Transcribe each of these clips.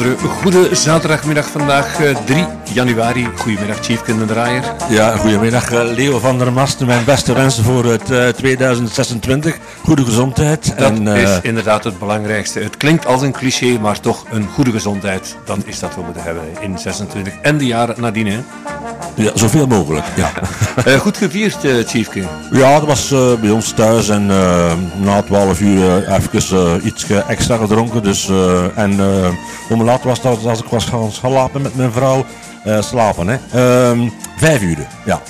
Eh, goede zaterdagmiddag vandaag, eh, 3 januari. Goedemiddag, Chief Kinderdraaier. Ja, goedemiddag eh, Leo van der Masten. Mijn beste wensen voor het eh, 2026. Goede gezondheid. Dat en, eh, is inderdaad het belangrijkste. Het klinkt als een cliché, maar toch een goede gezondheid. Dan is dat wat we moeten hebben in 26 en de jaren nadien. Hè. Ja, zoveel mogelijk. Ja, Eh, goed gevierd, eh Chiefke. ja dat was eh, bij ons thuis. En na 12 uur even iets extra gedronken. Dus, en me laat was dat als ik was gaan slapen met mijn vrouw. slapen, hè. Ehm, vijf uur, ja.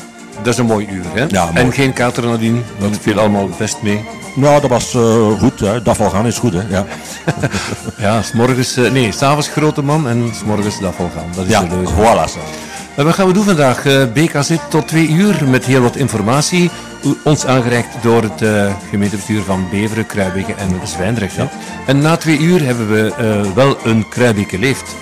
Dat is een mooi uur, hè? Ja, mooi. en geen kater nadien. Dat viel allemaal best mee. Nou, dat was eh, goed. Hè. Gaan is goed, hè. Ja, Ja, s'morgens, eh, nee, s'avonds grote man en s'morgens dafval gaan. Dat is ja de leuze. voilà. En wat gaan we doen vandaag? Eh, BKZ tot twee uur met heel wat informatie. Ons aangereikt door het eh, gemeentebestuur van Beveren, Kruibeke en Zwijndrecht. En na twee uur hebben we eh, wel een Kruibeke leeft.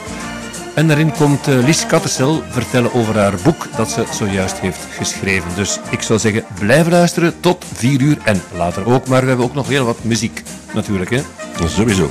En daarin komt eh, Lies Kattersel vertellen over haar boek dat ze zojuist heeft geschreven. Dus ik zou zeggen, blijf luisteren tot vier uur en later ook. Maar we hebben ook nog heel wat muziek natuurlijk. Hè? Sowieso.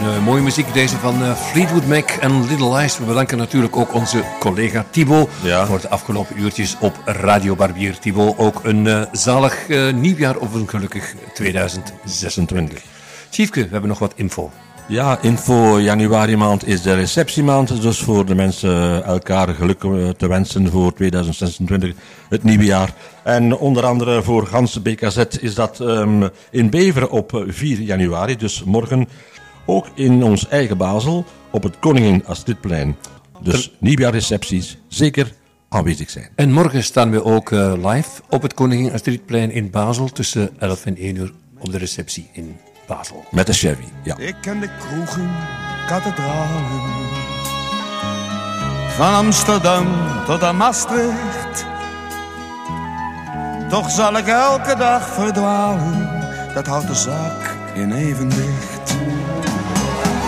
Een uh, mooie muziek, deze van uh, Fleetwood Mac en Little Lies. We bedanken natuurlijk ook onze collega Thibaut ja. voor de afgelopen uurtjes op Radio Barbier. Thibaut, ook een uh, zalig nieuwjaar of een gelukkig 2026. Chiefke, we hebben nog wat info. Ja, info januari maand is de receptiemaand. Dus voor de mensen elkaar geluk te wensen voor 2026, het nieuwe jaar. En onder andere voor Gans BKZ is dat um, in Beveren op 4 januari, dus morgen ook in ons eigen Basel op het Koningin Astridplein. Dus nieuwjaarrecepties zeker aanwezig zijn. En morgen staan we ook uh, live op het Koningin Astridplein in Basel tussen 11 en 1 uur op de receptie in Basel. Met de Chevy, ja. Ik ken de kroegen, kathedralen. Van Amsterdam tot aan Maastricht. Toch zal ik elke dag verdwalen. Dat houdt de zaak in evenwicht.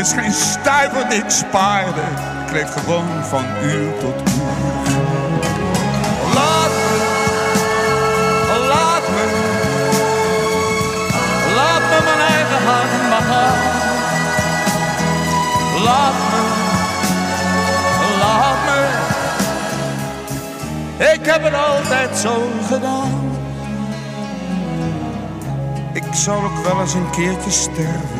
is geen stuiver niks spaarde. Ik kreeg gewoon van uur tot uur. Laat me, laat me, laat me mijn eigen hand maken. Laat me, laat me. Ik heb het altijd zo gedaan. Ik zou ook wel eens een keertje sterven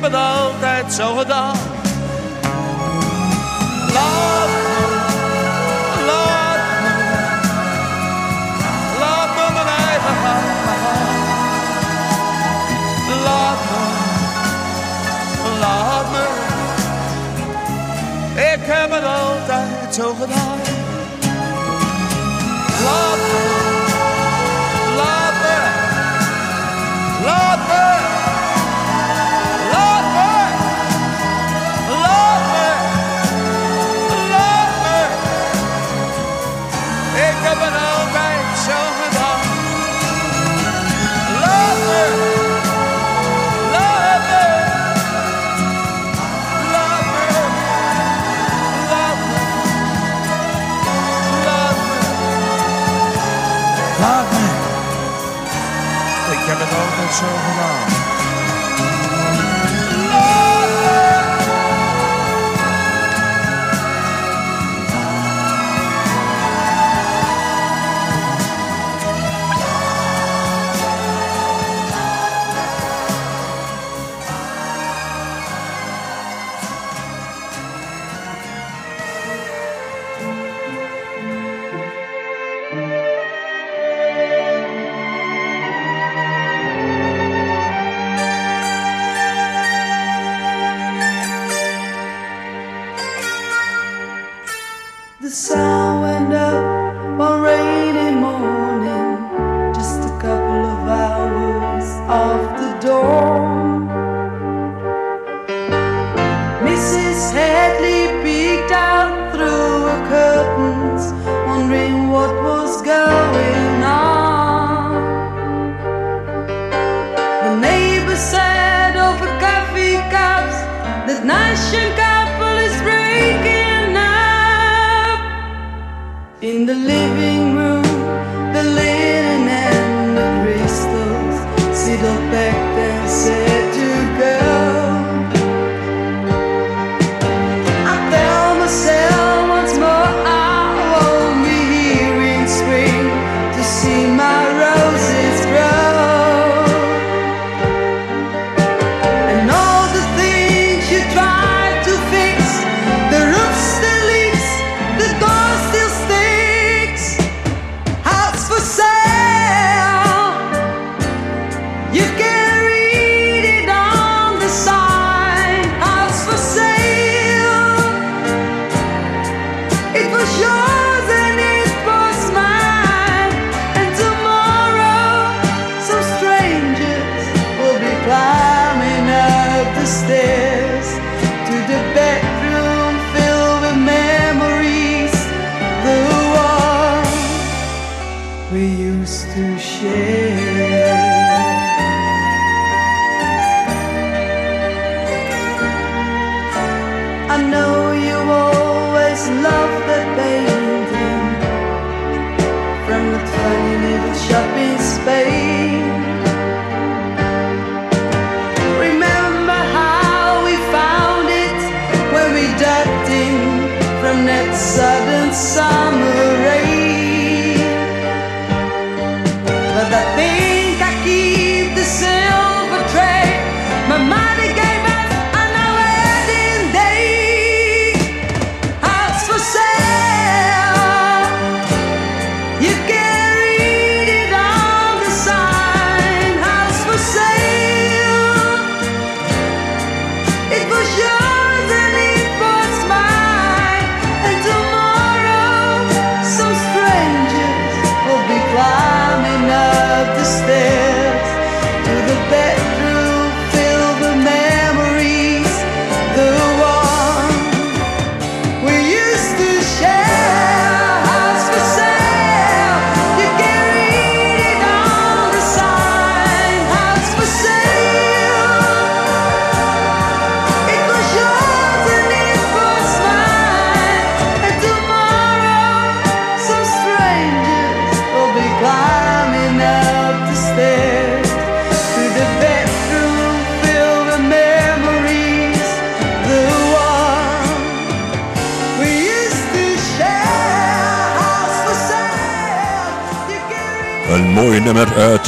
heb het altijd zo gedaan. Laat me, laat me, laat me mijn eigen gang Laat me, laat me, ik heb het altijd zo gedaan.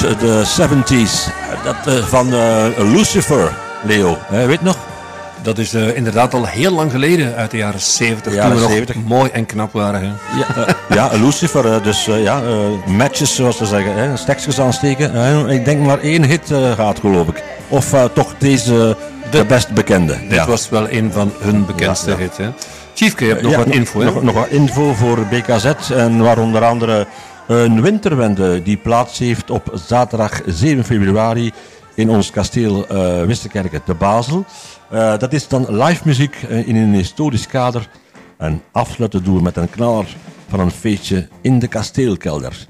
de 70s. Dat eh, van eh, Lucifer, Leo. Eh, weet nog? Dat is inderdaad al heel lang geleden, uit de jaren 70. Jaren 70. mooi en knap waren. Hè? Ja, ja, Lucifer, dus ja, matches zoals ze zeggen. Hè, stekstjes aansteken. ik denk maar één hit gaat, geloof ik. Of toch deze, de, best bekende. Dit was wel een van hun bekendste hits. Chiefke, je hebt nog wat info. Nog, nog, wat info voor BKZ en waar onder andere... Een winterwende die plaats heeft op zaterdag 7 februari in ons kasteel eh, uh, Westerkerken te Basel. Eh, dat is dan live muziek eh, in een historisch kader. En afsluiten doen met een knaller van een feestje in de kasteelkelder.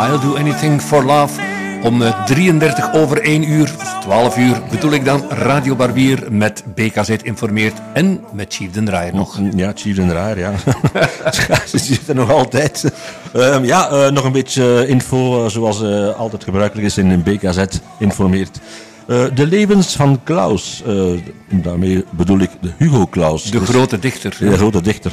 I'll Do Anything for Love. Om eh, 33 over 1 uur, dus 12 uur, bedoel ik dan Radio Barbier met BKZ informeert en met Chief Den Draaier nog. Mm, ja, Chief Den Draaier, ja. Ze zitten nog altijd. Ehm, ja, eh, nog een beetje eh, info zoals altijd gebruikelijk is in BKZ informeert. De levens van Klaus, daarmee bedoel ik de Hugo Klaus. De dus grote dichter. De grote dichter.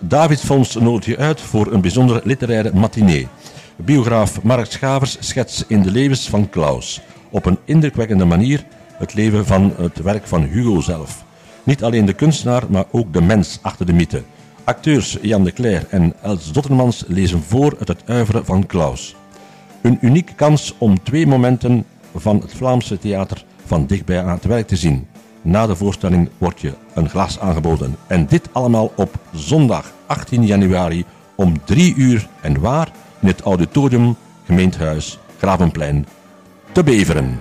David Fons nodigt je uit voor een bijzondere literaire matinee. Biograaf Mark Schavers schetst in de levens van Klaus op een indrukwekkende manier het leven van het werk van Hugo zelf. Niet alleen de kunstenaar, maar ook de mens achter de mythe. Acteurs Jan de Cler en Els Dottermans lezen voor uit het uiveren van Klaus. Een unieke kans om twee momenten van het Vlaamse theater van dichtbij aan het werk te zien. Na de voorstelling wordt je een glas aangeboden. En dit allemaal op zondag 18 januari om 3 uur. En waar? In het auditorium Gemeentehuis Gravenplein te Beveren.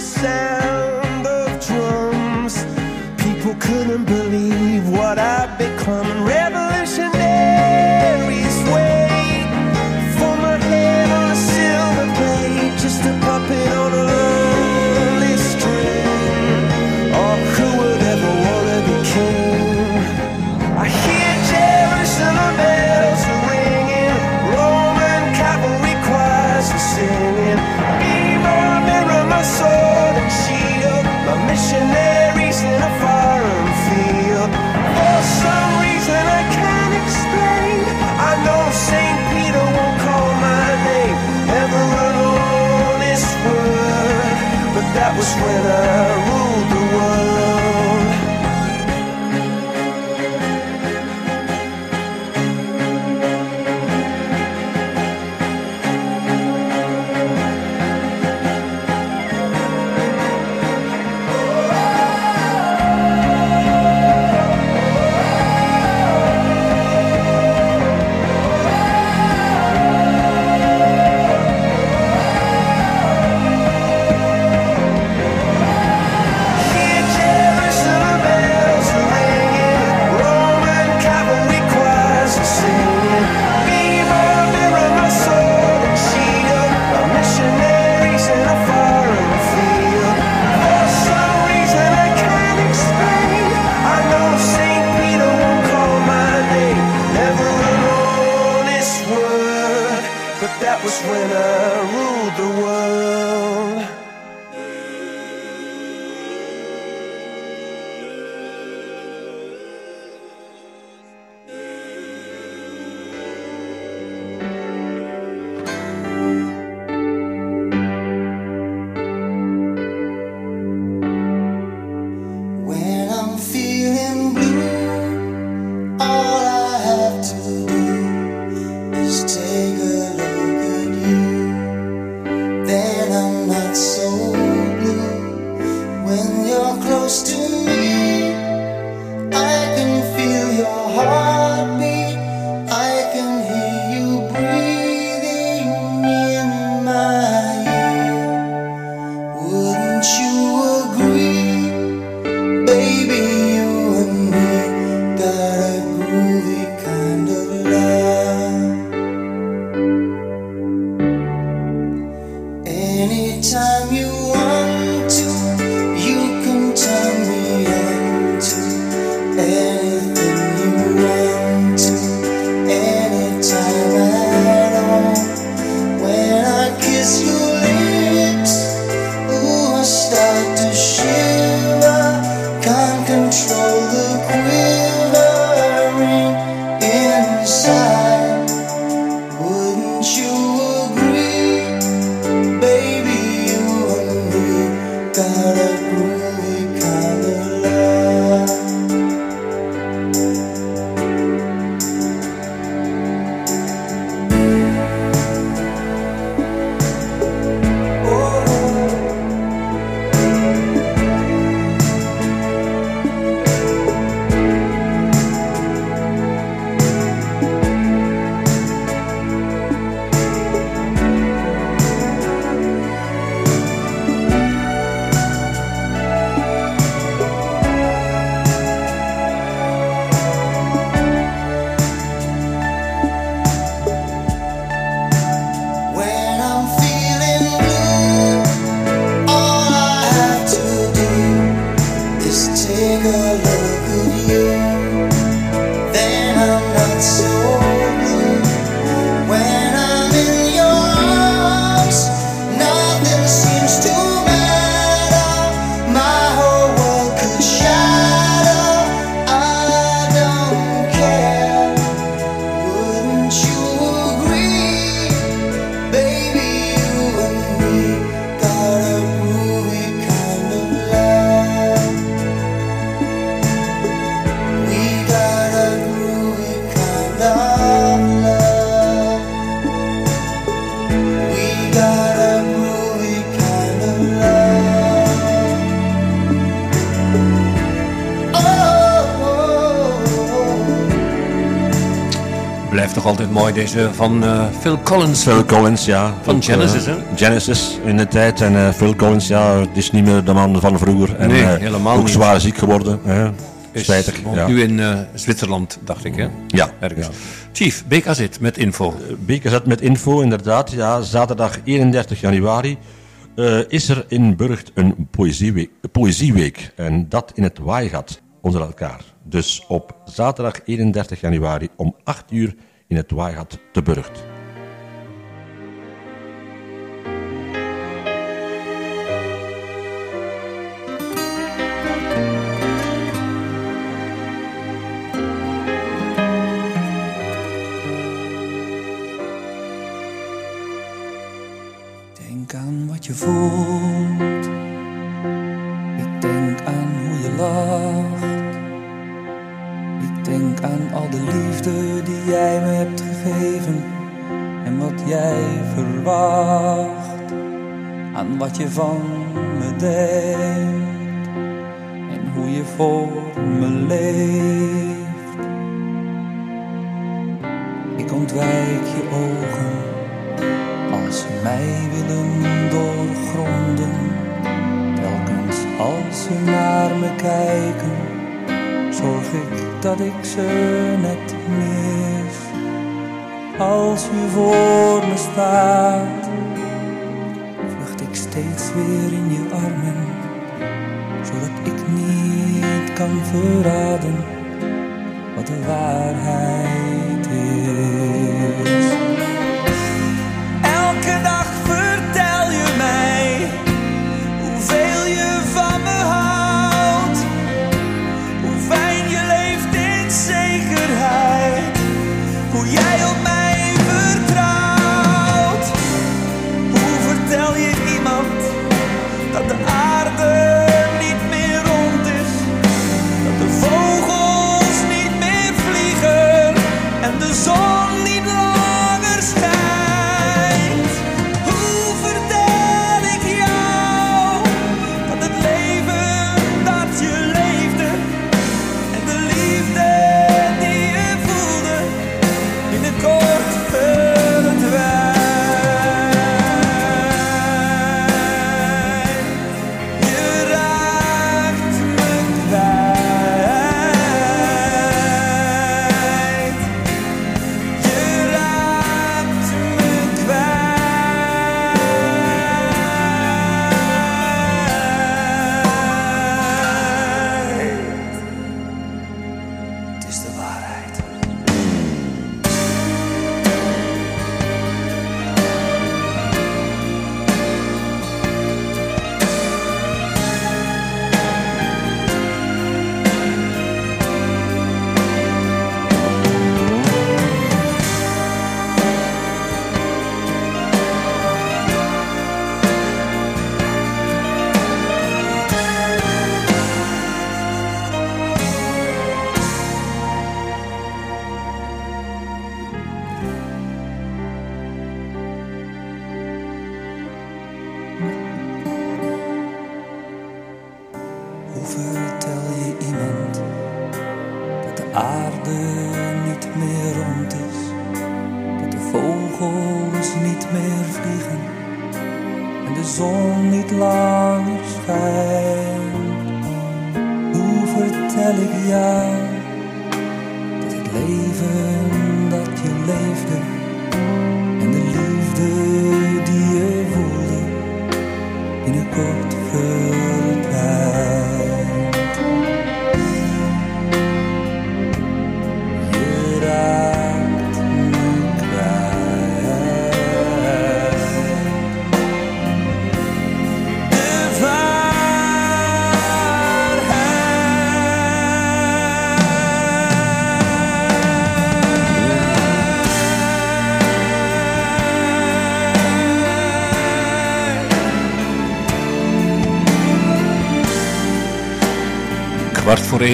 The sound of drums. People couldn't believe what I'd become. Revolutionaries wait for my head on a silver plate, just a puppet on a lonely string. Oh, who would ever wanna be king? I hear Jerusalem bells are ringing, Roman cavalry choirs are singing. Be my mirror, my my missionaries in a foreign field. For some reason I can't explain, I know Saint Peter won't call my name, honest word, but that was when I altijd mooi, deze van uh, Phil Collins. Phil Collins, ja. Van Genesis, eh, hè? Genesis in de tijd. En eh, Phil Collins, ja, het is niet meer de man van vroeger. En, nee, helemaal ook zwaar ziek geworden. Spijtig. Nu in Zwitserland, dacht ik, hè? Ja. Ergens. Ja. Chief, BKZ met info. BKZ met info, inderdaad. Ja, zaterdag 31 januari. is er in Burgt een poëzieweek, poëzieweek en dat in het Waaigat onder elkaar. Dus op zaterdag 31 januari om 8 uur in het Waaigat te Burgt.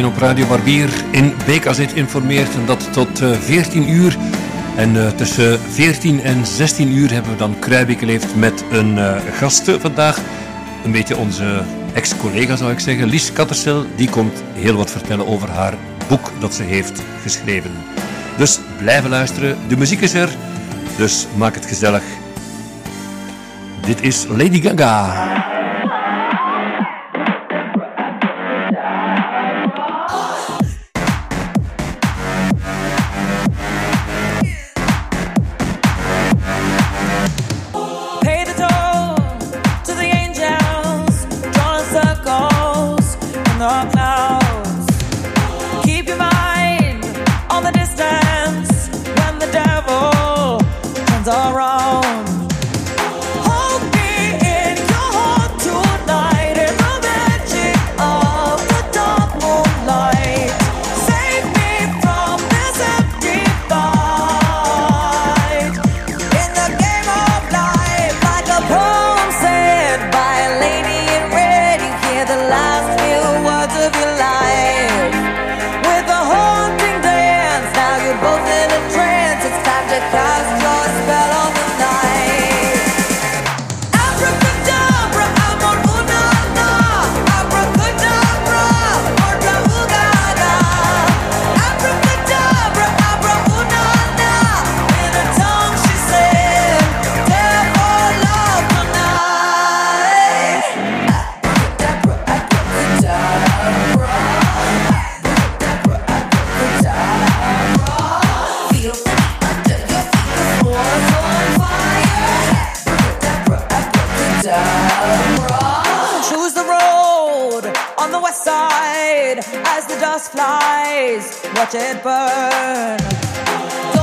op Radio Barbier in Beekazit informeert. En dat tot eh, 14 uur. En eh, tussen 14 en 16 uur hebben we dan Kruijbeek geleefd met een eh, gast vandaag. Een beetje onze ex-collega zou ik zeggen. Lies Kattersel, die komt heel wat vertellen over haar boek dat ze heeft geschreven. Dus blijven luisteren. De muziek is er, dus maak het gezellig. Dit is Lady Gaga. down. Choose the road on the west side as the dust flies. Watch it burn.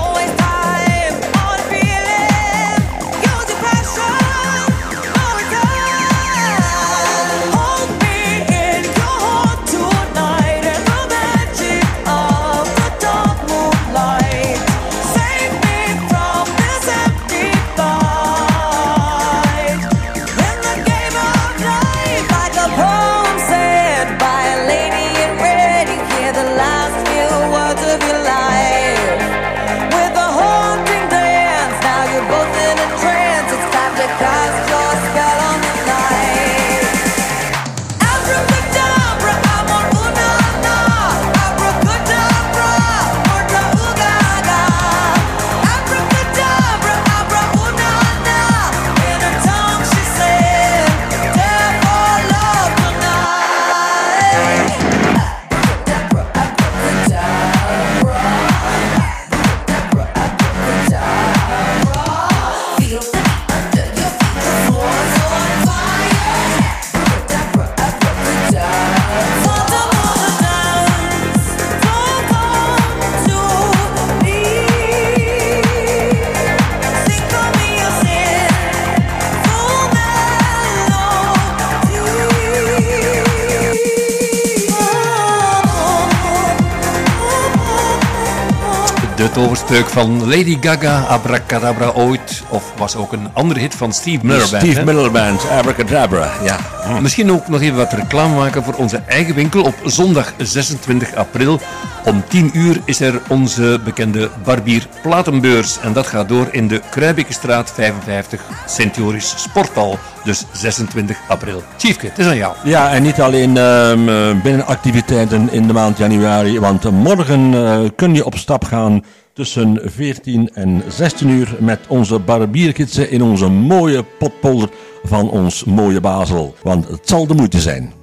Toverspreuk van Lady Gaga, Abracadabra ooit. Of was ook een andere hit van Steve Miller Band. Steve? Miller Band, Abracadabra. Ja. Misschien ook nog even wat reclame maken voor onze eigen winkel. Op zondag 26 april om 10 uur is er onze bekende Barbier Platenbeurs. En dat gaat door in de Kruibekkenstraat 55, Sint Joris Sporthal. Dus 26 april. Chiefke, het is aan jou. Ja, en niet alleen ehm, eh, binnenactiviteiten in de maand januari, want morgen eh, kun je op stap gaan tussen 14 en 16 uur met onze barbiergidsen in onze mooie potpolder van ons mooie Basel. Want het zal de moeite zijn.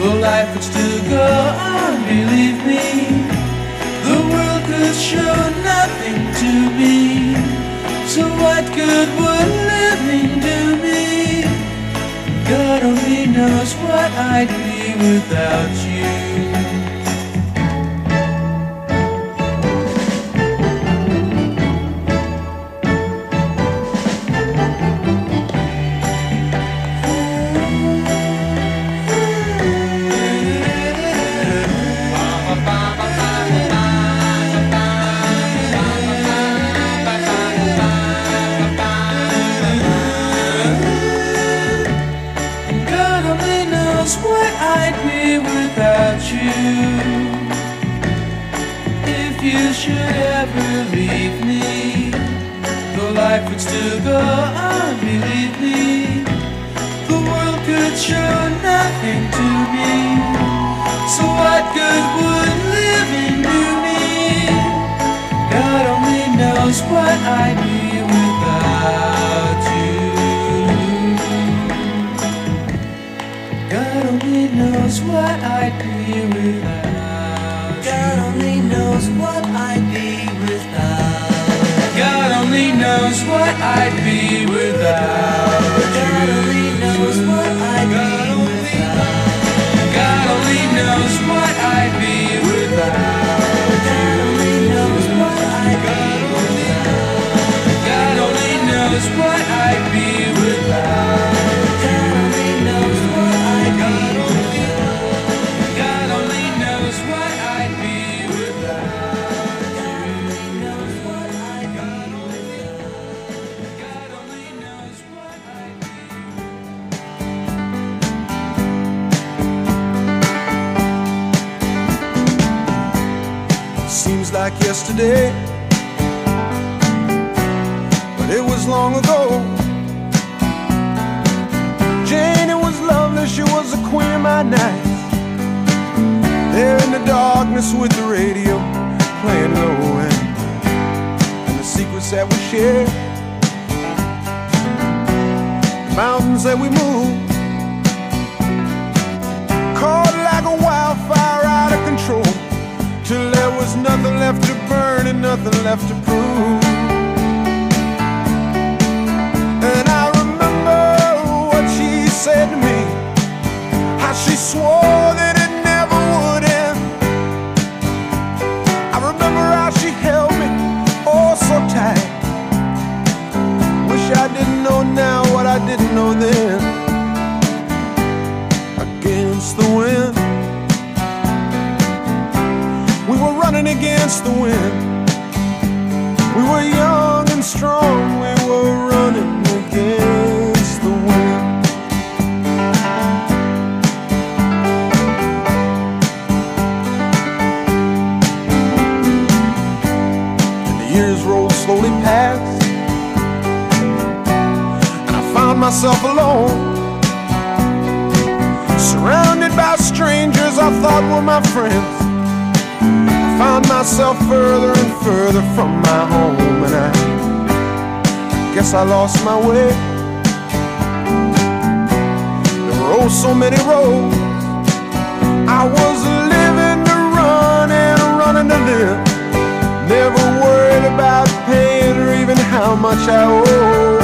well, life would still go on, believe me. The world could show nothing to me. So what good would living do me? God only knows what I'd be without you. You should ever leave me, though life would still go on, believe me. The world could show nothing to me. So what good would living do me? God only knows what I'd be without you. God only knows what I'd be without only knows what I'd be without. God only knows what I'd be without God only knows what I'd be without. God only knows what I'd be without God what I'd be like yesterday, but it was long ago. Jane, it was lovely, she was the queen of my night. There in the darkness with the radio playing low and, and the secrets that we shared, the mountains that we moved, till there was nothing left to burn and nothing left to prove. And I remember what she said to me, how she swore that it never would end. I remember how she held me oh so tight. Wish I didn't know now what I didn't know then. Against the wind. We were young and strong. We were running against the wind. And the years rolled slowly past. And I found myself alone. Surrounded by strangers I thought were my friends found myself further and further from my home, and I, I guess I lost my way. There were oh so many roads. I was living to run and running to live. Never worried about paying or even how much I owe.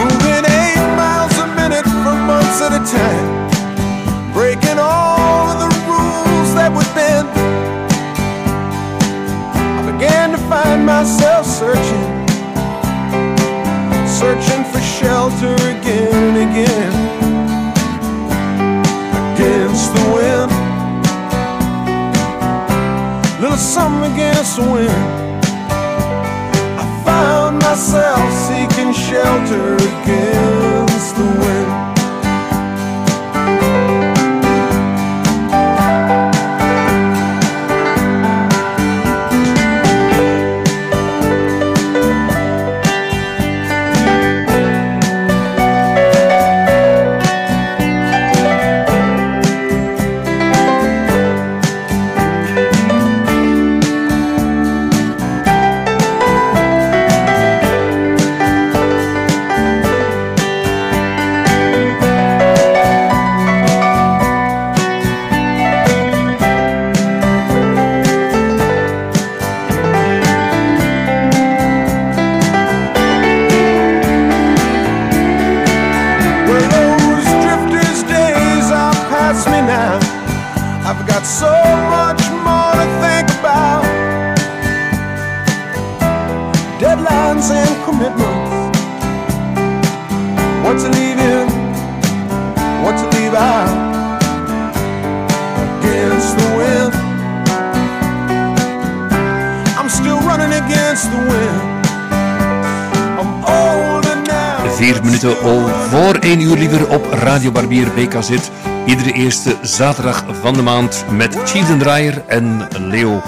Moving eight miles a minute for months at a time. Myself searching. Searching for shelter again and again. Against the wind. Little something against the wind. I found myself seeking shelter against Barbier BKZ. Iedere eerste zaterdag van de maand met Chief den Draaier en Leo.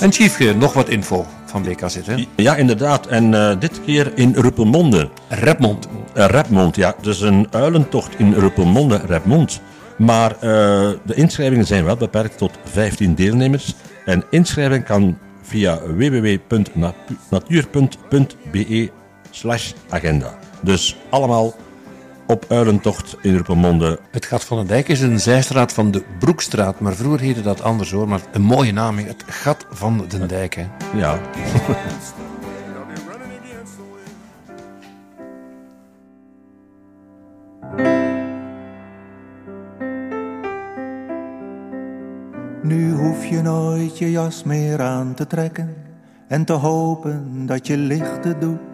En Chief, eh, nog wat info van BKZ, hè? Ja, inderdaad. En eh, dit keer in Ruppelmonde. Repmond. Uh, Repmond, ja. Dus een uilentocht in Ruppelmonde, Repmond. Maar de inschrijvingen zijn wel beperkt tot 15 deelnemers. En inschrijving kan via www.natuur.be slash agenda. Dus allemaal op uilentocht in Ruppelmonde. Het Gat van den Dijk is een zijstraat van de Broekstraat, maar vroeger heette dat anders hoor. Maar een mooie naam, het Gat van den Dijk. Hè. Ja. Nu hoef je nooit je jas meer aan te trekken en te hopen dat je lichten doet.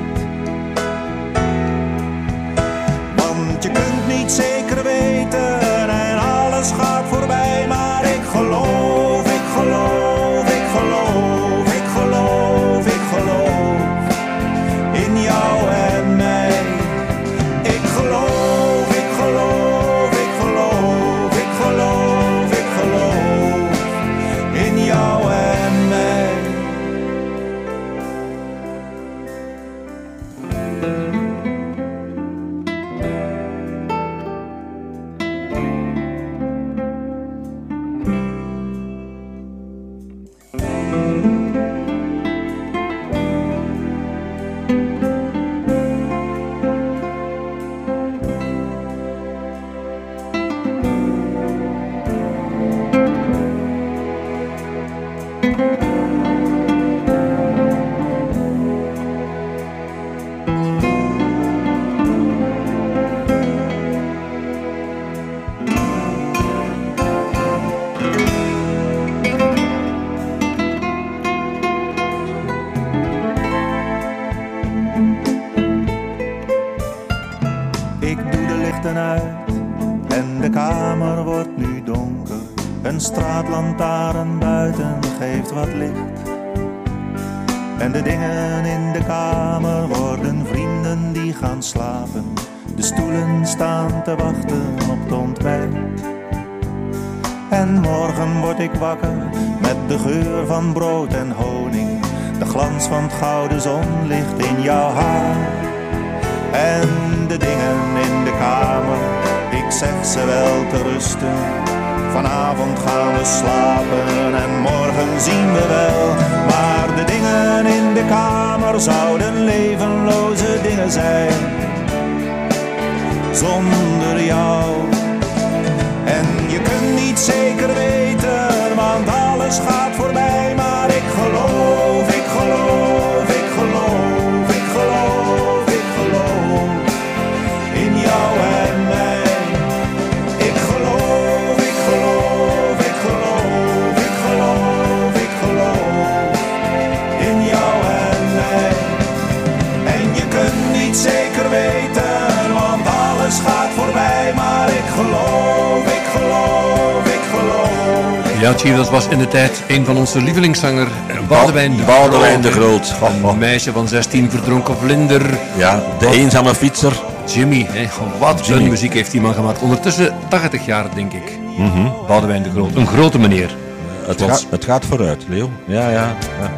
Gouden zonlicht in jouw haar. En de dingen in de kamer, ik zeg ze wel te rusten. Vanavond gaan we slapen en morgen zien we wel. Maar de dingen in de kamer zouden levenloze dingen zijn. Zonder jou. En je kunt niet zeker weten, want alles gaat voorbij. Ja, Tjie, dat was in de tijd een van onze lievelingszanger, Boudewijn de Boudewijn de Groot. Een meisje van 16 verdronken vlinder. Ja, de eenzame fietser. Jimmy, hè. wat Jimmy. een muziek heeft die man gemaakt. Ondertussen 80 jaar, denk ik. Mhm. Boudewijn de Groot, een grote meneer. Het, Zoals- gaat, het gaat vooruit, Leo. Ja, ja. ja.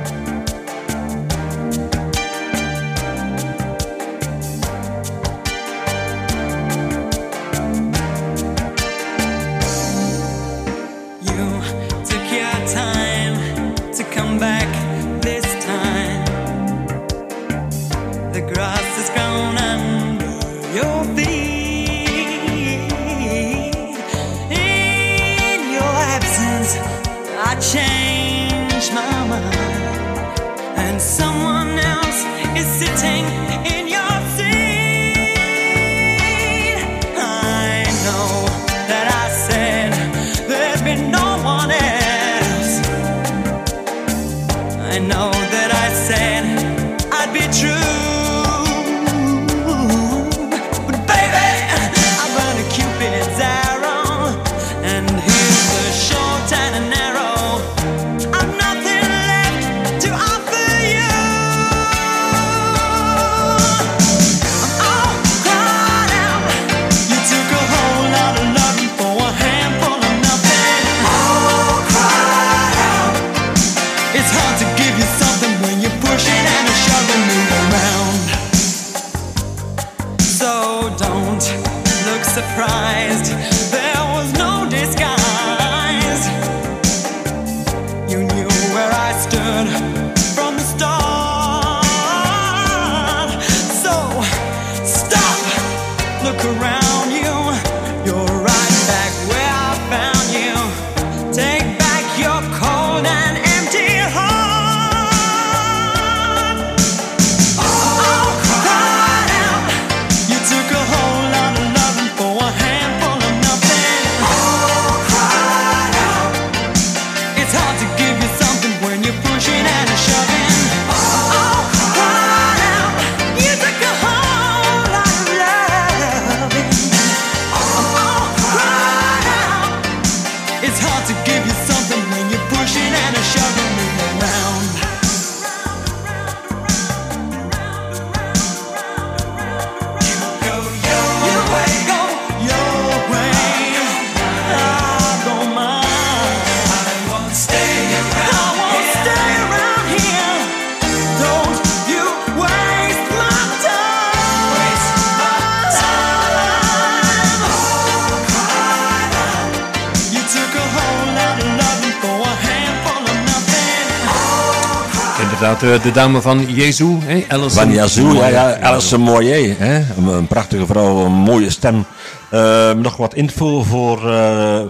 De dame van Jezu, hè. Van Yazoo, ja, ja, Alison Moyer, hè? Een, een prachtige vrouw, een mooie stem. Eh, nog wat info voor eh, eh,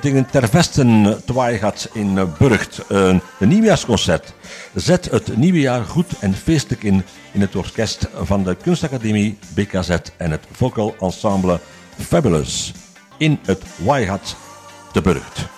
dingen ter vesten Twaaigat in eh, Burgt. Een nieuwjaarsconcert. Zet het nieuwe jaar goed en feestelijk in in het orkest van de Kunstacademie BKZ en het vocal ensemble Fabulous in het Waaigat te Burgt.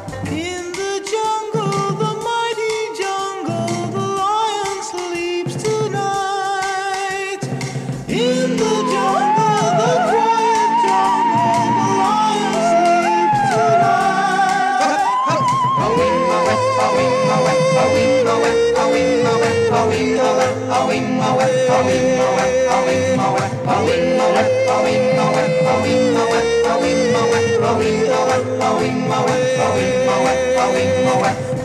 wing a a wing a a wing a a wing a a wing a a wing a a wing a a wing a a wing a a wing a a wing a.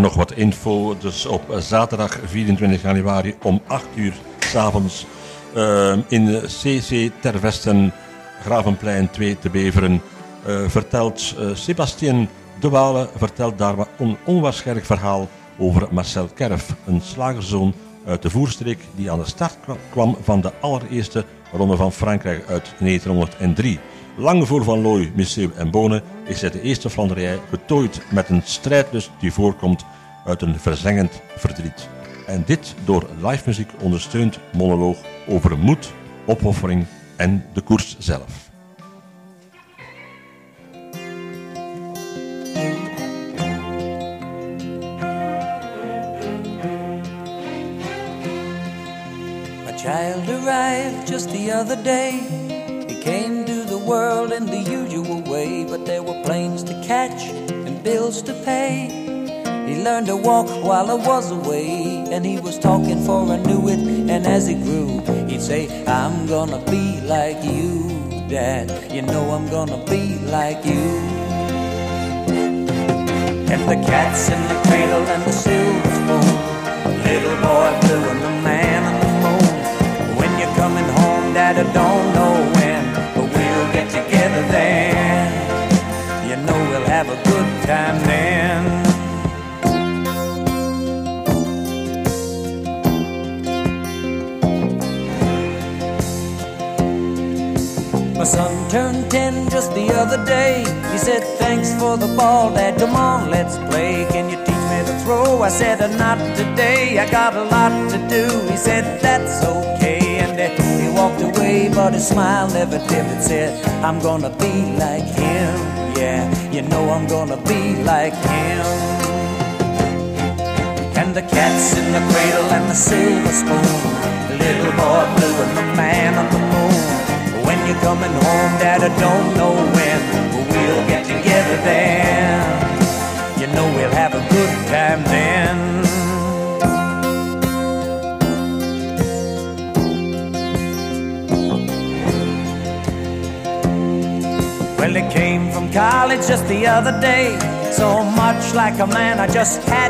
Nog wat info. Dus op zaterdag 24 januari om 8 uur s'avonds uh, in de CC Tervesten, Gravenplein 2 te Beveren, eh, vertelt Sebastien de Wale vertelt daar een onwaarschijnlijk verhaal over Marcel Kerf, een slagerzoon uit de voerstreek die aan de start kwa- kwam van de allereerste ronde van Frankrijk uit 1903. Lang voor Van Looy, Museum en Bonen is hij de eerste Flanderij getooid met een strijdlust die voorkomt uit een verzengend verdriet. En dit door live muziek ondersteund monoloog over moed, opoffering en de koers zelf. A child arrived just the other day. Came world in the usual way, but there were planes to catch and bills to pay. He learned to walk while I was away, and he was talking for I knew it. And as he grew, he'd say, I'm gonna be like you, Dad. You know I'm gonna be like you. And the cat's in the cradle and the silver spoon. Little boy blue and the turned 10 just the other day. He said, Thanks for the ball, Dad. Come on, let's play. Can you teach me to throw? I said, "Uh, Not today. I got a lot to do. He said, That's okay. And uh, he walked away, but his smile never dimmed. Said, I'm gonna be like him. Yeah, you know I'm gonna be like him. And the cat's in the cradle and the silver spoon. The little boy blue and the man on the moon. You're coming home, Dad, I don't know when, but we'll get together then. You know we'll have a good time then. Well, he came from college just the other day. So much like a man, I just had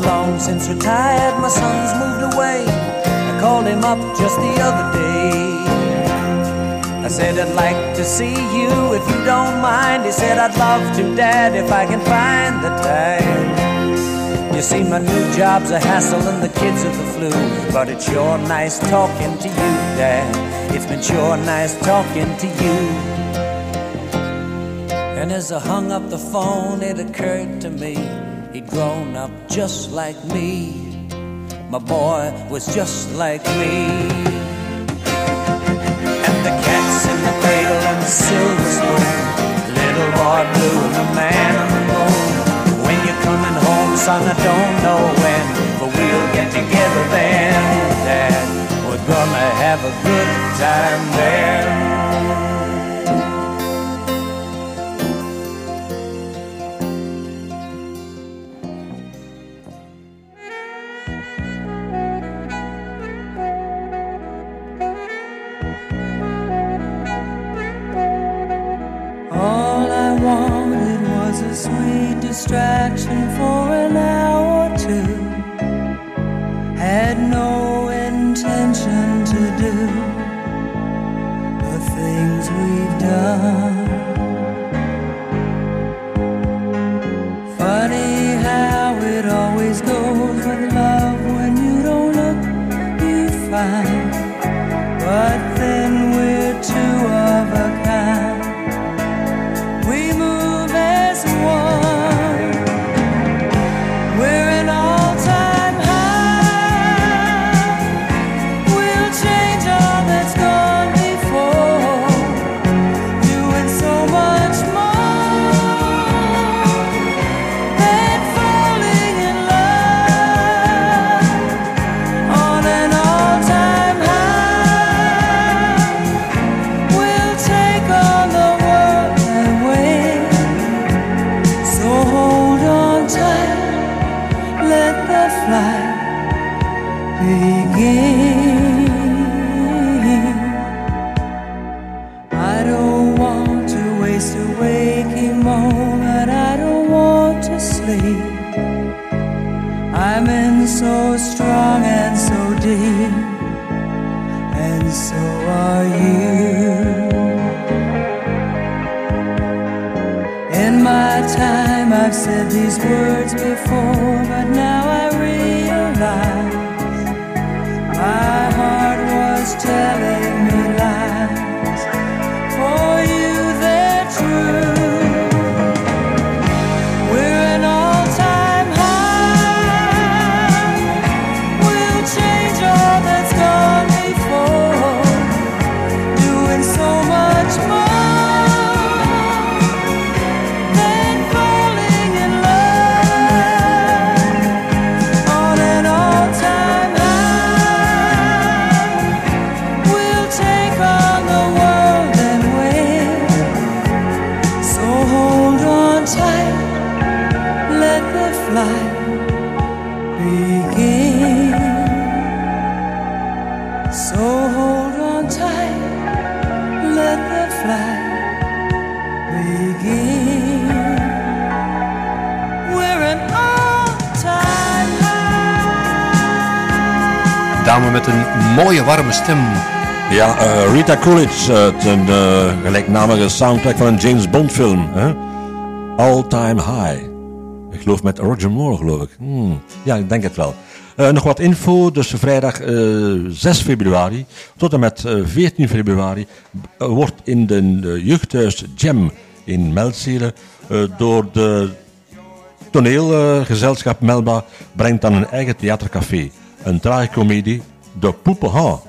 Long since retired, my son's moved away. I called him up just the other day. I said, I'd like to see you if you don't mind. He said, I'd love to, Dad, if I can find the time. You see, my new job's a hassle and the kids are the flu. But it's sure nice talking to you, Dad. It's been sure nice talking to you. And as I hung up the phone, it occurred to me He'd grown up just like me. My boy was just like me. And the cat's in the cradle and the silver spoon. Little boy blue and the man on the moon. When you're coming home, son, I don't know when, but we'll get together then, Dad. We're gonna have a good time there. Stem. Ja, eh, Rita Coolidge, een eh, gelijknamige soundtrack van een James Bond film. Hè? All Time High. Ik geloof met Roger Moore, geloof ik. Hmm, Ja, ik denk het wel. Eh, nog wat info, dus vrijdag eh, 6 februari tot en met eh, 14 februari wordt in de jeugdhuis Jam in Melzele eh, door de toneelgezelschap Melba brengt dan een eigen theatercafé. Een tragicomedie, De Poepenhaan.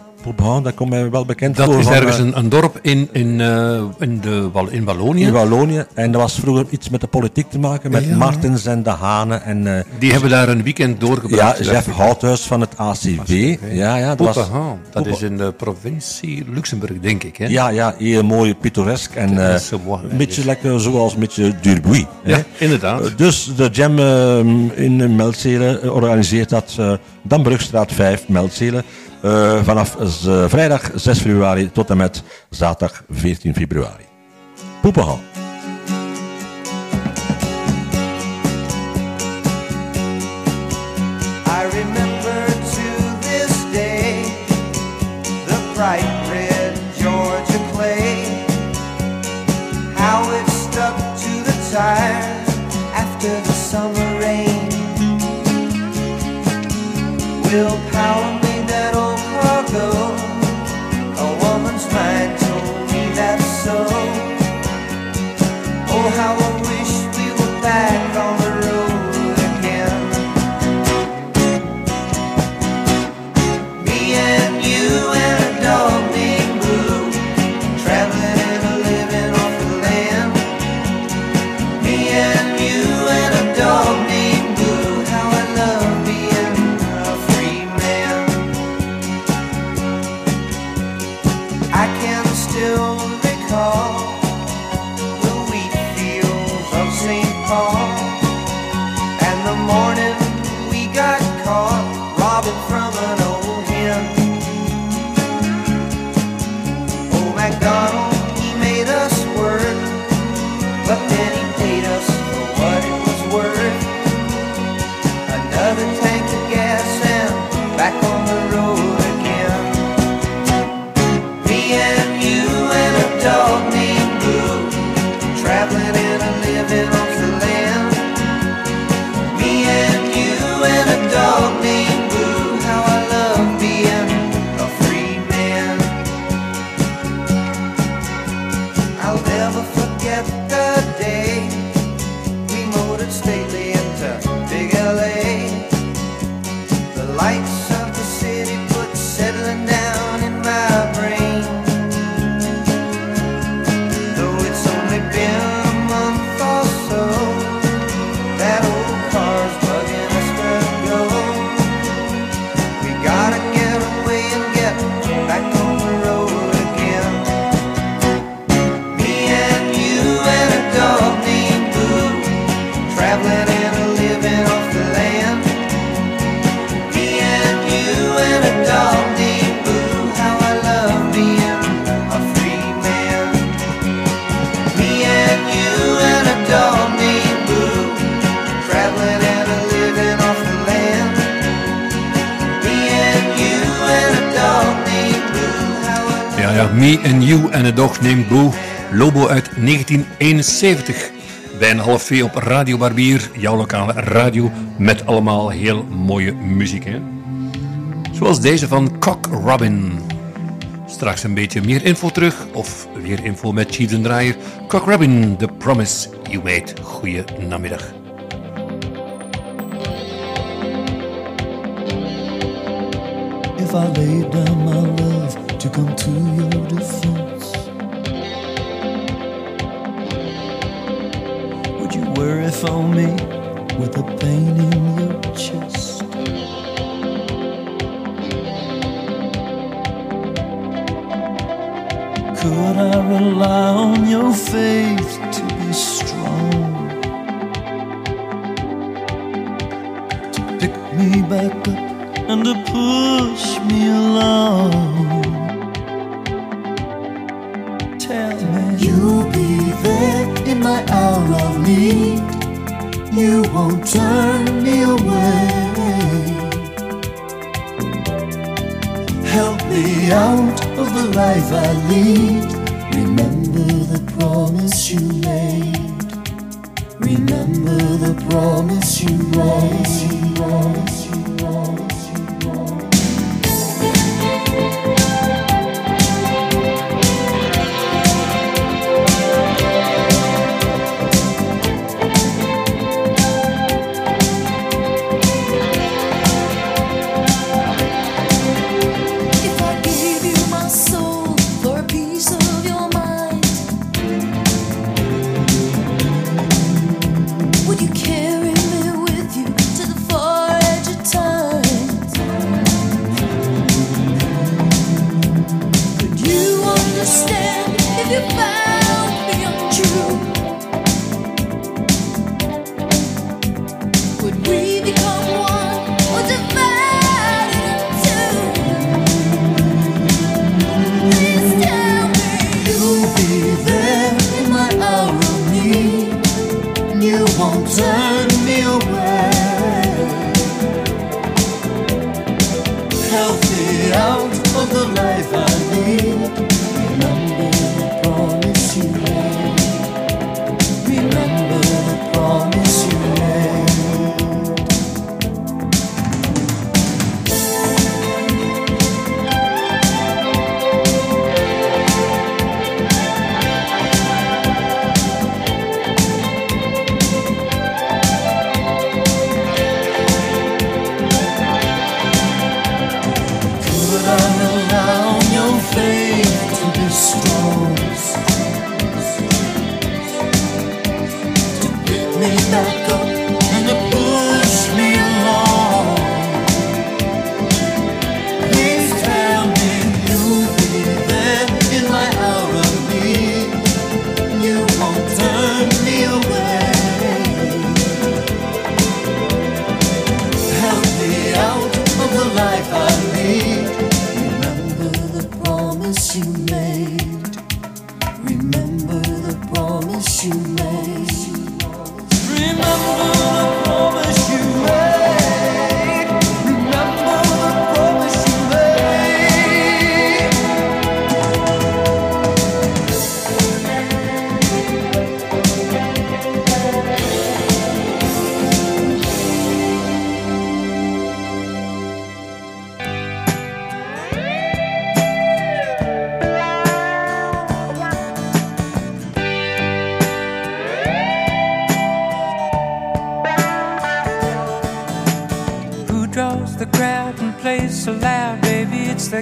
Dat komt mij wel bekend Dat voor. is van, ergens eh, een, een dorp in, in, eh, in, de, in Wallonië. in Wallonië. En dat was vroeger iets met de politiek te maken, met Ja. Martens en de Hanen. En, eh, Die hebben daar een weekend ja, doorgebracht. Jeff Houthuis van het ACV. Ja, ja, dat was, dat is in de provincie Luxemburg, denk ik. Hè? ja, ja, heel mooi pittoresk en Dat is een beetje lekker zoals met je Durbuy. Ja, hè. inderdaad. Dus de Jam eh, in Meldzele eh, organiseert dat Dambrugstraat 5, Meldzele. Eh, vanaf vrijdag 6 februari tot en met zaterdag 14 februari. Poepenhal. 70. Bij een half twee op Radio Barbier, jouw lokale radio, met allemaal heel mooie muziek. Hè? Zoals deze van Cock Robin. Straks een beetje meer info terug, of weer info met Cheeden Draaier. Cock Robin, The Promise You Made. Goeie namiddag. If I down my love to come to defense for me with a pain in your chest. Could I rely on your faith?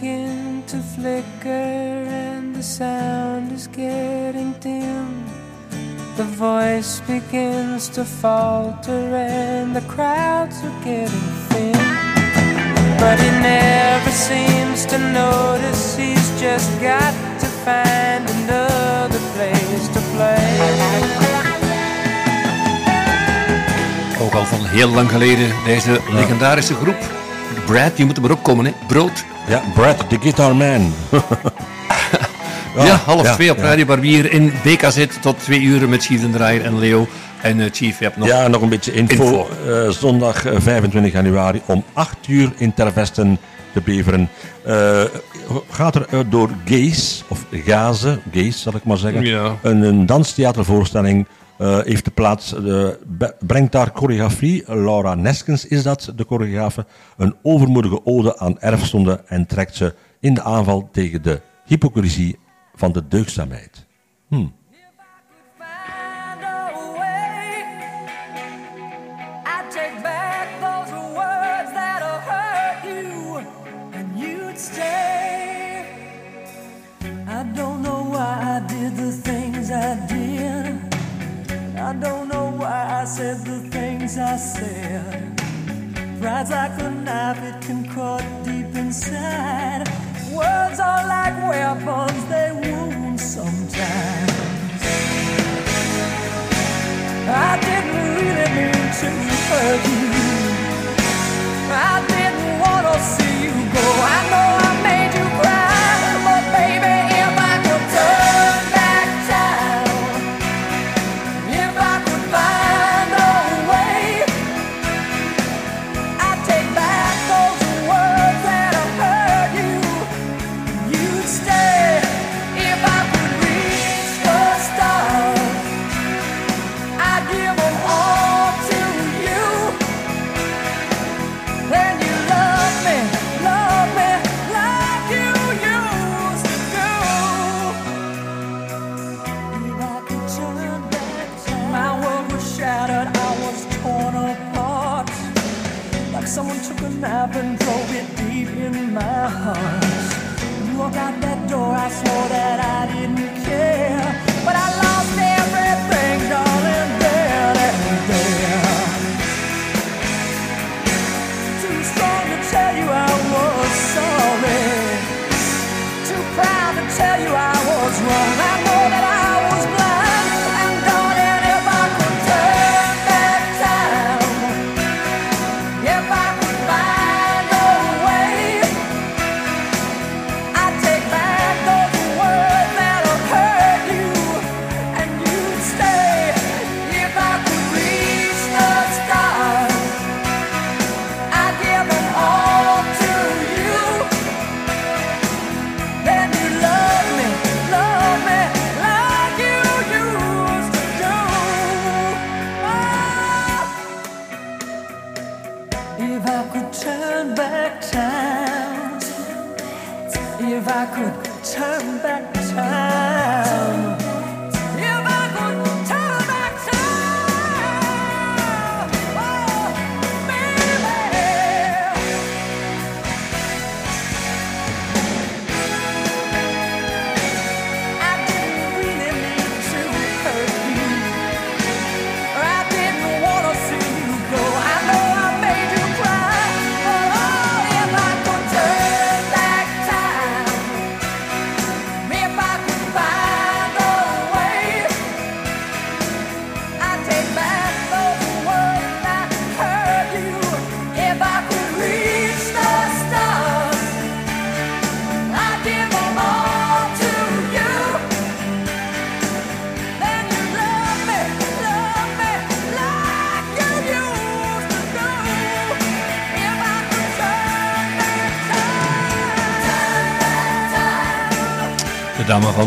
Begin to flicker and the sound is getting dim. The voice begins to falter and the crowds are getting thin. But he never seems to notice he's just got to find another place to play. Ook al van heel lang geleden, deze legendarische groep. Brad, je moet er maar opkomen, hè? Brood. Ja, Brad, the Guitar Man. Ja, half twee op. Radio Barbier in BKZ tot twee uur met Chief de Draaier en Leo. En eh, Chief, je hebt nog... Ja, nog een beetje info. Info. Eh, zondag eh, 25 januari om 8 uur in Tervesten te Beveren. Eh, gaat er eh, door Gaze, of Gaze, Gaze zal ik maar zeggen. Ja. Een, een danstheatervoorstelling eh, heeft de plaats. brengt daar choreografie. Laura Neskens is dat, de choreografe. Een overmoedige ode aan erfzonde en trekt ze in de aanval tegen de hypocrisie van de deugdzaamheid. Hm. Said the things I said. Pride's like a knife, it can cut deep inside. Words are like weapons, they wound sometimes. I didn't really mean to hurt you. I didn't want to see you go. I know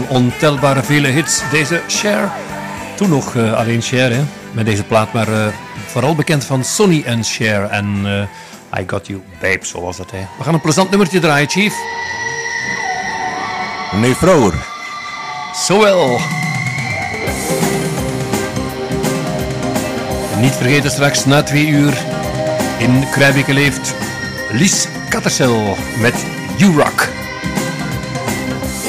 ontelbare vele hits, deze Cher. Toen nog eh, alleen Cher, hè, met deze plaat, maar eh, vooral bekend van Sonny en Cher en eh, I Got You Babe, zo was dat. Hè. We gaan een plezant nummertje draaien, Chief. Nee, Vrouwer. Zowel. Niet vergeten straks na twee uur in Kruibeke leeft Lies Kattersel met You-Rock.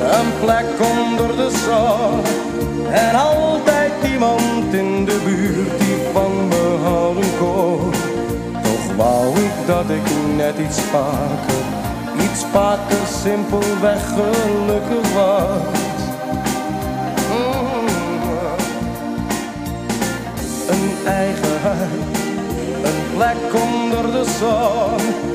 een plek onder de zon. En altijd iemand in de buurt die van me houden kon. Toch wou ik dat ik net iets vaker, iets vaker simpelweg gelukkig was. Een eigen huis, een plek onder de zon.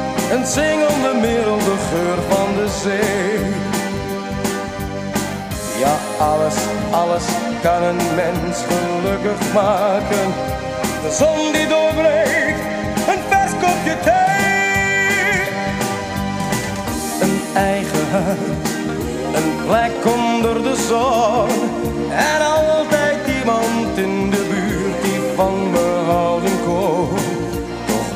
Een zingende middel, de geur van de zee. Ja, alles, alles kan een mens gelukkig maken. De zon die doorbreekt, een vers kopje thee. Een eigen huis, een plek onder de zon. En altijd iemand in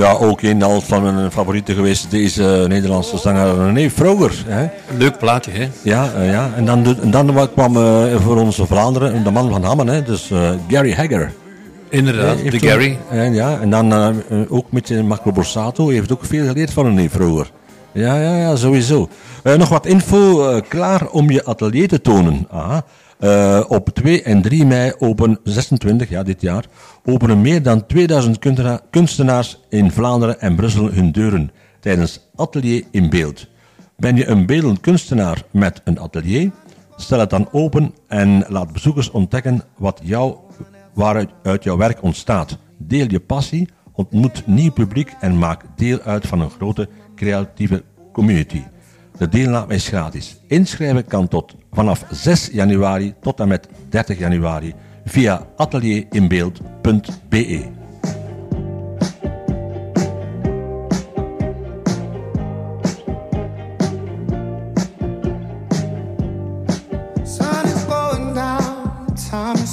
Ja, ook een al van mijn favorieten geweest, deze Nederlandse zanger René Vroger. Hè? Leuk plaatje, hè? Ja, eh, ja. En dan, en dan wa- kwam eh, voor onze Vlaanderen de man van Hammen, hè? dus eh, Gary Hagger. Inderdaad, de Gary. eh, ja, en dan ook met Marco Borsato, hij heeft ook veel geleerd van René Vroger. Ja, ja, ja, sowieso. Nog wat info, klaar om je atelier te tonen. Aha. Eh, op 2 en 3 mei open 26, ja dit jaar, openen meer dan 2000 kunstena- kunstenaars in Vlaanderen en Brussel hun deuren tijdens Atelier in Beeld. Ben je een beeldend kunstenaar met een atelier? Stel het dan open en laat bezoekers ontdekken wat jou, waaruit uit jouw werk ontstaat. Deel je passie, ontmoet nieuw publiek en maak deel uit van een grote creatieve community. De deelname is gratis. Inschrijven kan tot vanaf 6 januari tot en met 30 januari via atelierinbeeld.be.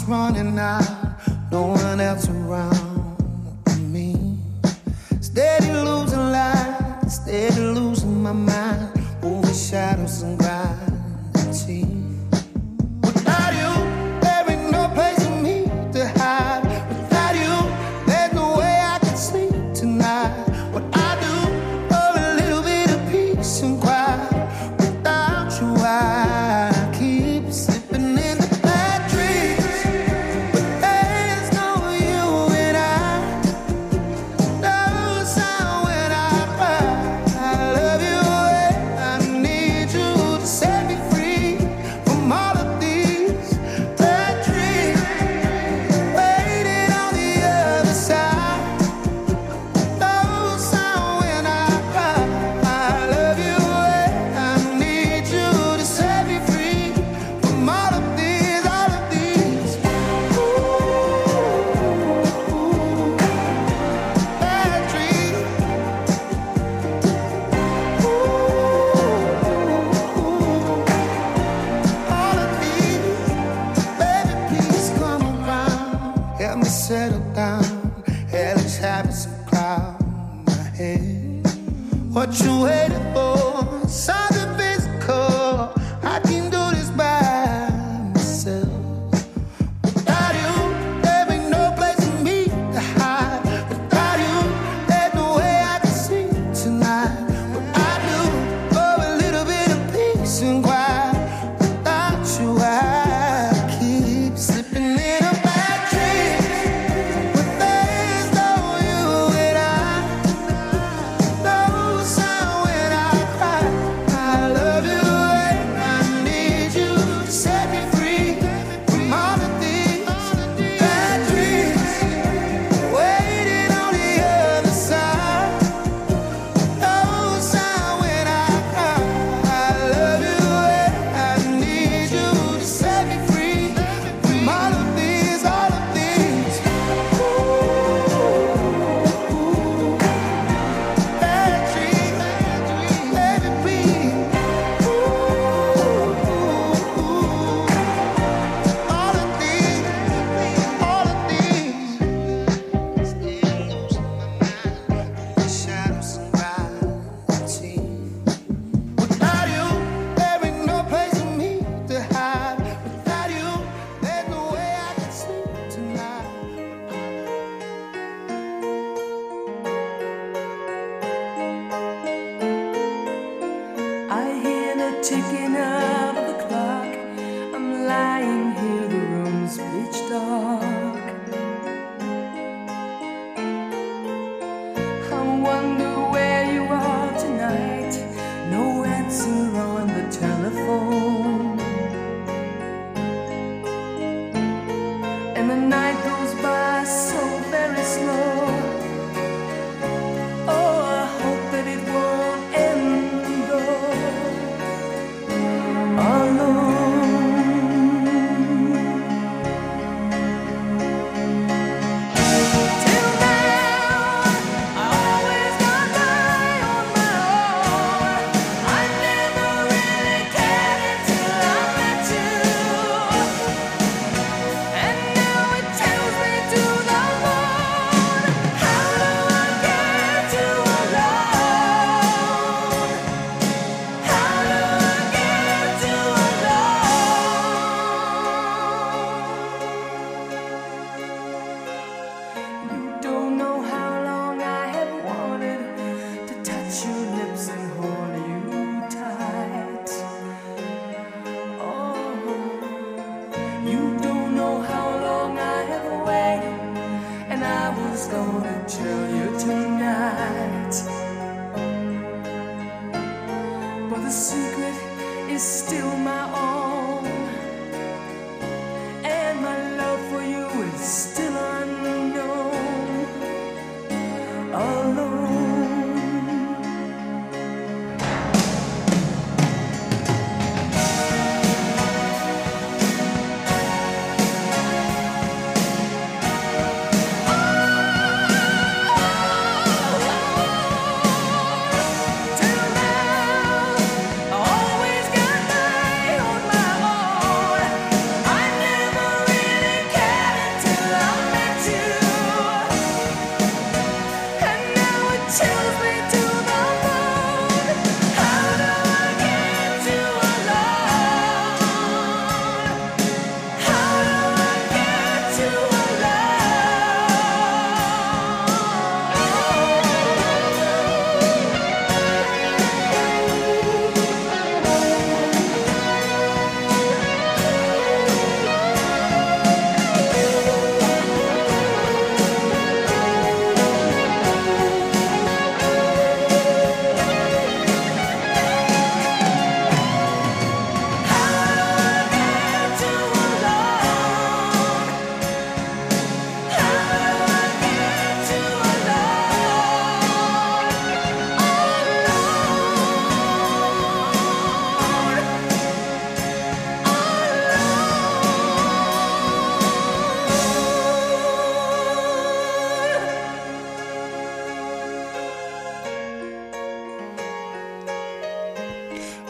Running out, no one else around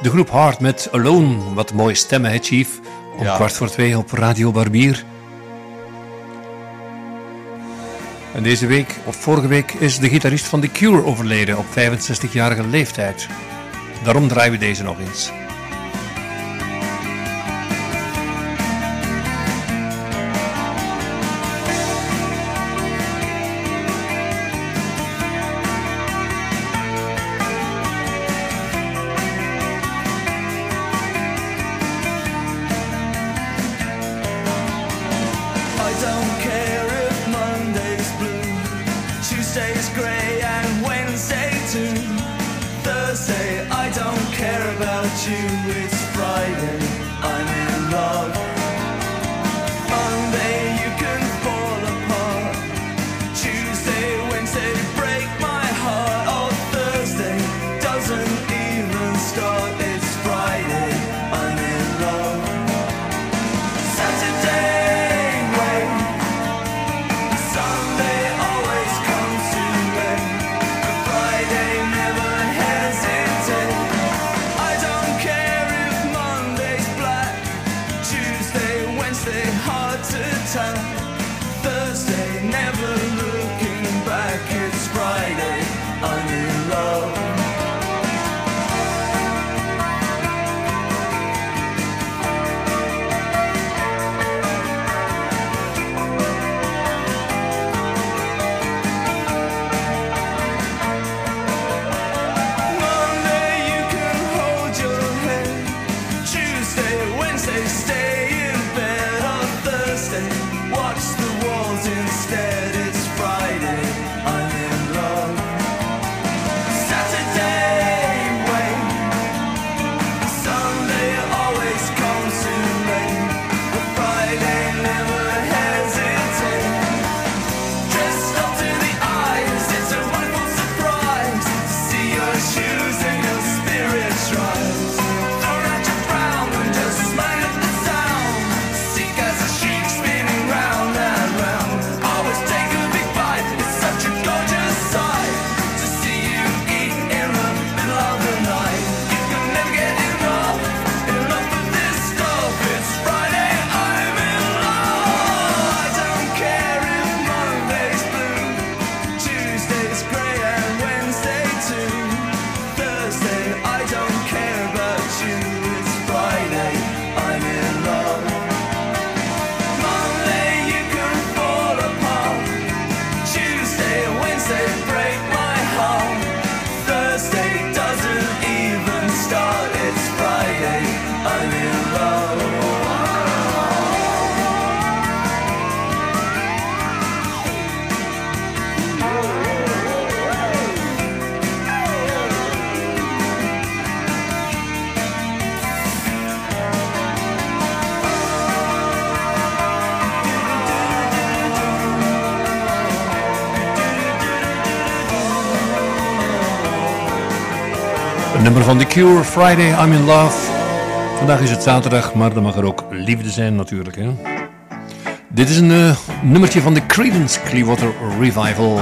De groep Hard met Alone. Wat mooie stemmen, hè, Chief? Om kwart voor twee op Radio Barbier. En deze week, of vorige week, is de gitarist van The Cure overleden op 65-jarige leeftijd. Daarom draaien we deze nog eens. Cure, Friday, I'm in Love. Vandaag is het zaterdag, maar dan mag er ook liefde zijn natuurlijk. Hè? Dit is een eh, nummertje van de Creedence Clearwater Revival.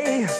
away.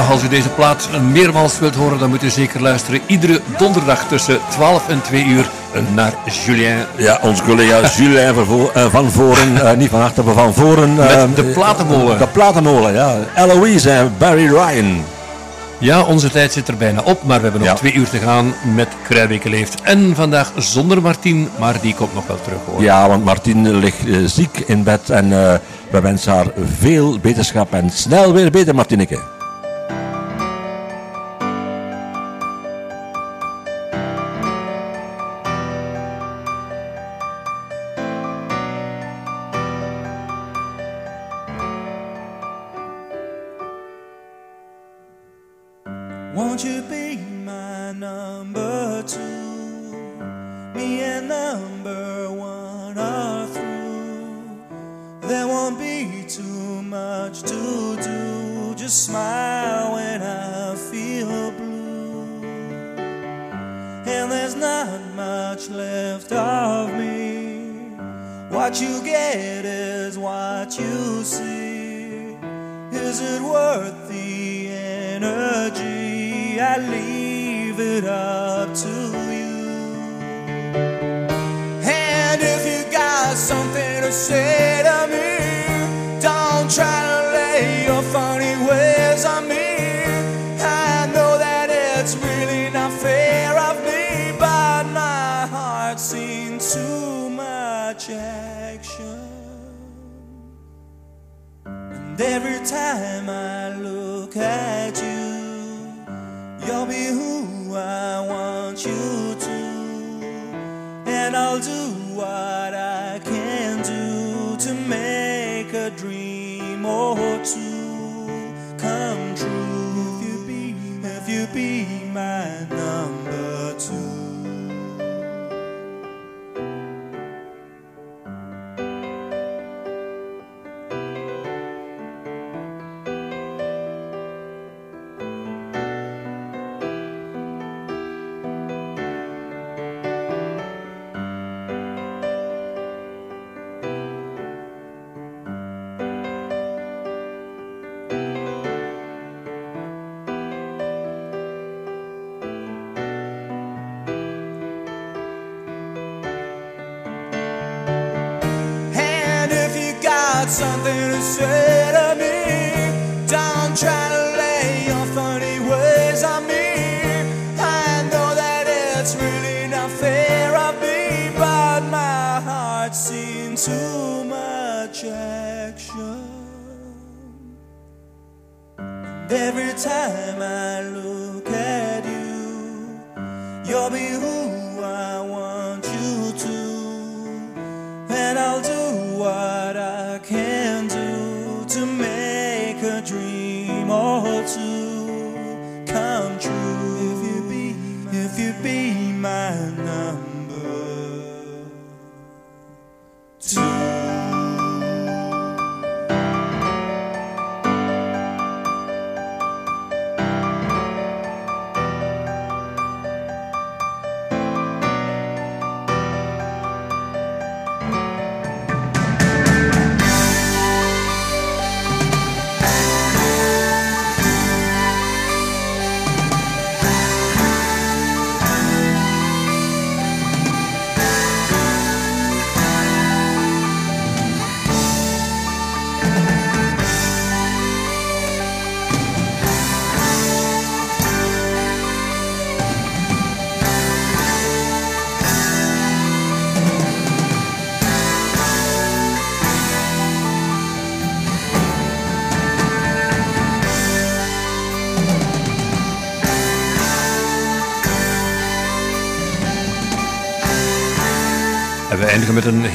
Ja, als u deze plaat meermaals wilt horen, dan moet u zeker luisteren. Iedere donderdag tussen 12 en 2 uur naar Julien. Ja, onze collega Julien van, eh, Voren, eh, niet van achter, maar van Voren. Met eh, de platenmolen. De platenmolen, ja. Eloise en Barry Ryan. Ja, onze tijd zit er bijna op, maar we hebben nog Ja. twee uur te gaan met Kruijbeke Leeft. En vandaag zonder Martien, maar die komt nog wel terug hoor. Ja, want Martien ligt ziek in bed en we wensen haar veel beterschap en snel weer beter, Martineke. Something say to me, don't try to lay your funny ways on me. I know that it's really not fair of me, but my heart's seen too much action. And every time I look at you, you'll be who I want you to. And I'll do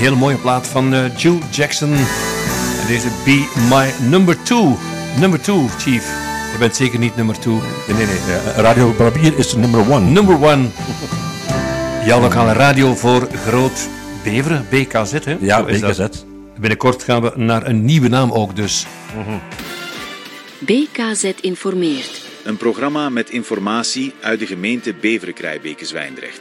hele mooie plaat van eh Jill Jackson. En deze Be My Number Two. Number Two, Chief. Je bent zeker niet nummer two. Nee, nee, nee. eh, Radio Barbier is number one. Number one. Jouw lokale radio voor Groot Beveren, BKZ, hè? Ja, dat. BKZ. Binnenkort gaan we naar een nieuwe naam ook, dus. BKZ informeert. Een programma met informatie uit de gemeente Beveren-Kruijbeke-Zwijndrecht.